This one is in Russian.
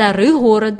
Старый город.